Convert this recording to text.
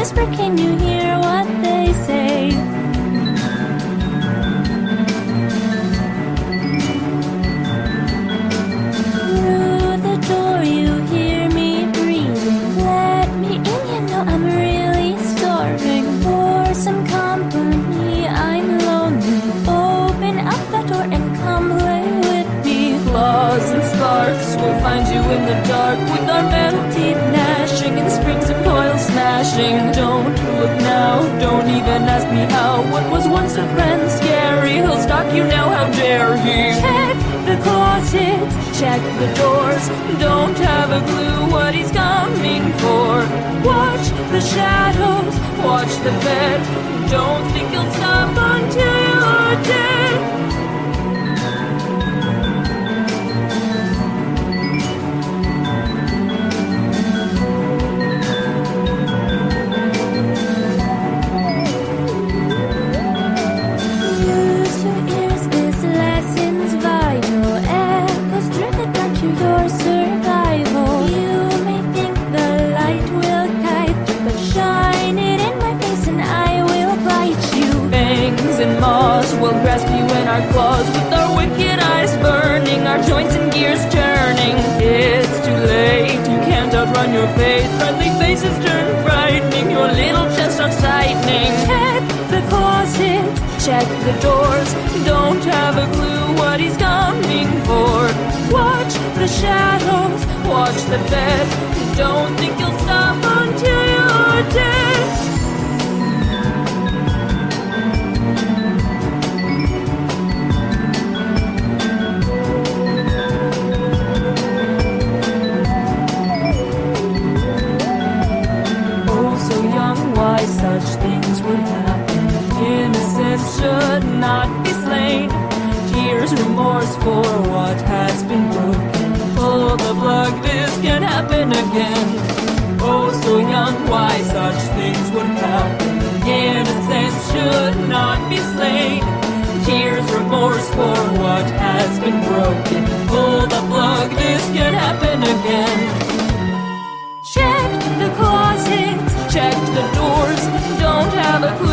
whisper, can you hear what they say? Through the door, you hear me breathing. Let me in, you know I'm really starving for some company. I'm lonely. Open up that door and come play with me. Claws and will find you in the dark with our coils smashing. Don't look now, don't even ask me how. What was once a friend scary, he'll stalk you now. How dare he? Check the closets, Check the doors, don't have a clue what he's coming for. watch the shadows. Watch the bed, don't think he'll stop until you're dead. Our claws with our wicked eyes burning, our joints and gears turning. It's too late, you can't outrun your fate. Friendly faces turn frightening, your little chest starts tightening. Check the closet, Check the doors, don't have a clue what he's coming for. watch the shadows. Watch the bed, don't think you'll stop until you're dead. Should not be slain. Tears, remorse for what has been broken. Oh, the blood, this can happen again. Oh, so young, why such things would happen. Innocence should not be slain. Tears, remorse for what has been broken. Pull the plug. this can happen again. Check the closets, check the doors. Don't have a clue